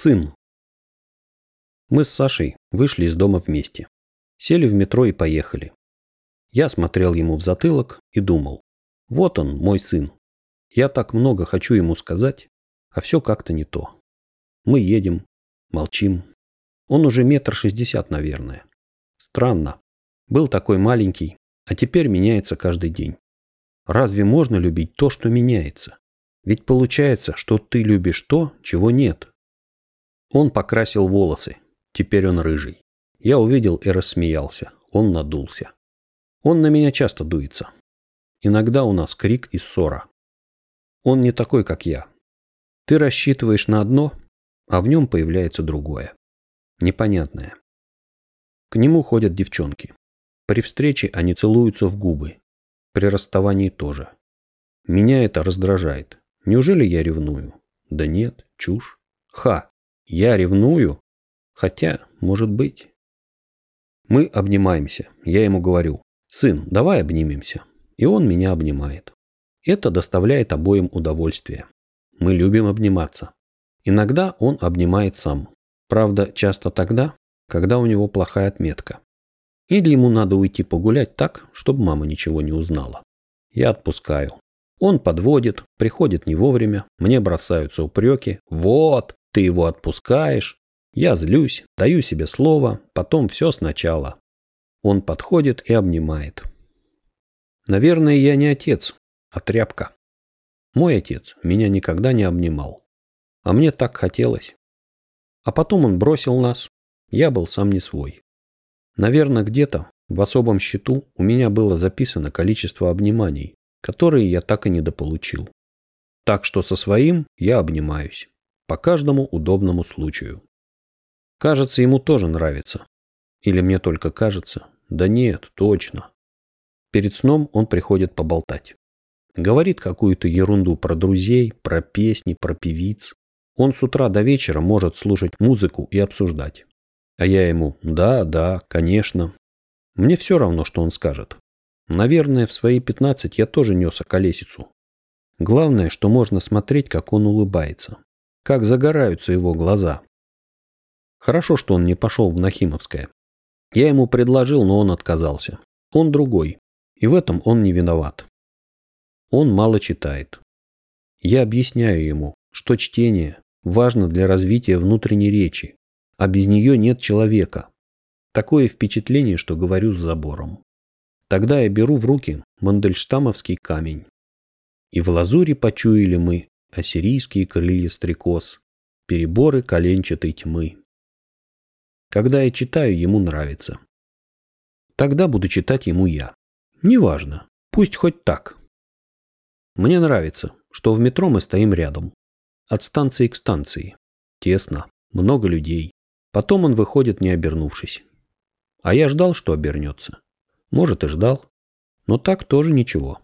Сын. Мы с Сашей вышли из дома вместе. Сели в метро и поехали. Я смотрел ему в затылок и думал. Вот он, мой сын. Я так много хочу ему сказать, а все как-то не то. Мы едем, молчим. Он уже метр шестьдесят, наверное. Странно. Был такой маленький, а теперь меняется каждый день. Разве можно любить то, что меняется? Ведь получается, что ты любишь то, чего нет. Он покрасил волосы. Теперь он рыжий. Я увидел и рассмеялся. Он надулся. Он на меня часто дуется. Иногда у нас крик и ссора. Он не такой, как я. Ты рассчитываешь на одно, а в нем появляется другое. Непонятное. К нему ходят девчонки. При встрече они целуются в губы. При расставании тоже. Меня это раздражает. Неужели я ревную? Да нет, чушь. Ха, я ревную? Хотя, может быть. Мы обнимаемся. Я ему говорю, сын, давай обнимемся. И он меня обнимает. Это доставляет обоим удовольствие. Мы любим обниматься. Иногда он обнимает сам. Правда, часто тогда, когда у него плохая отметка. Или ему надо уйти погулять так, чтобы мама ничего не узнала. Я отпускаю. Он подводит, приходит не вовремя, мне бросаются упреки. Вот, ты его отпускаешь. Я злюсь, даю себе слово, потом все сначала. Он подходит и обнимает. Наверное, я не отец, а тряпка. Мой отец меня никогда не обнимал. А мне так хотелось. А потом он бросил нас. Я был сам не свой. Наверное, где-то в особом счету у меня было записано количество обниманий, которые я так и недополучил. Так что со своим я обнимаюсь по каждому удобному случаю. Кажется, ему тоже нравится. Или мне только кажется? Да нет, точно. Перед сном он приходит поболтать. Говорит какую-то ерунду про друзей, про песни, про певиц. Он с утра до вечера может слушать музыку и обсуждать. А я ему «да, да, конечно». Мне все равно, что он скажет. Наверное, в свои пятнадцать я тоже нес околесицу. Главное, что можно смотреть, как он улыбается как загораются его глаза. Хорошо, что он не пошел в Нахимовское. Я ему предложил, но он отказался. Он другой, и в этом он не виноват. Он мало читает. Я объясняю ему, что чтение важно для развития внутренней речи, а без нее нет человека. Такое впечатление, что говорю с забором. Тогда я беру в руки мандельштамовский камень. И в лазуре почуяли мы ассирийские крылья стрекоз, переборы коленчатой тьмы. Когда я читаю, ему нравится. Тогда буду читать ему я. Неважно, пусть хоть так. Мне нравится, что в метро мы стоим рядом. От станции к станции. Тесно, много людей. Потом он выходит, не обернувшись. А я ждал, что обернется. Может и ждал. Но так тоже ничего.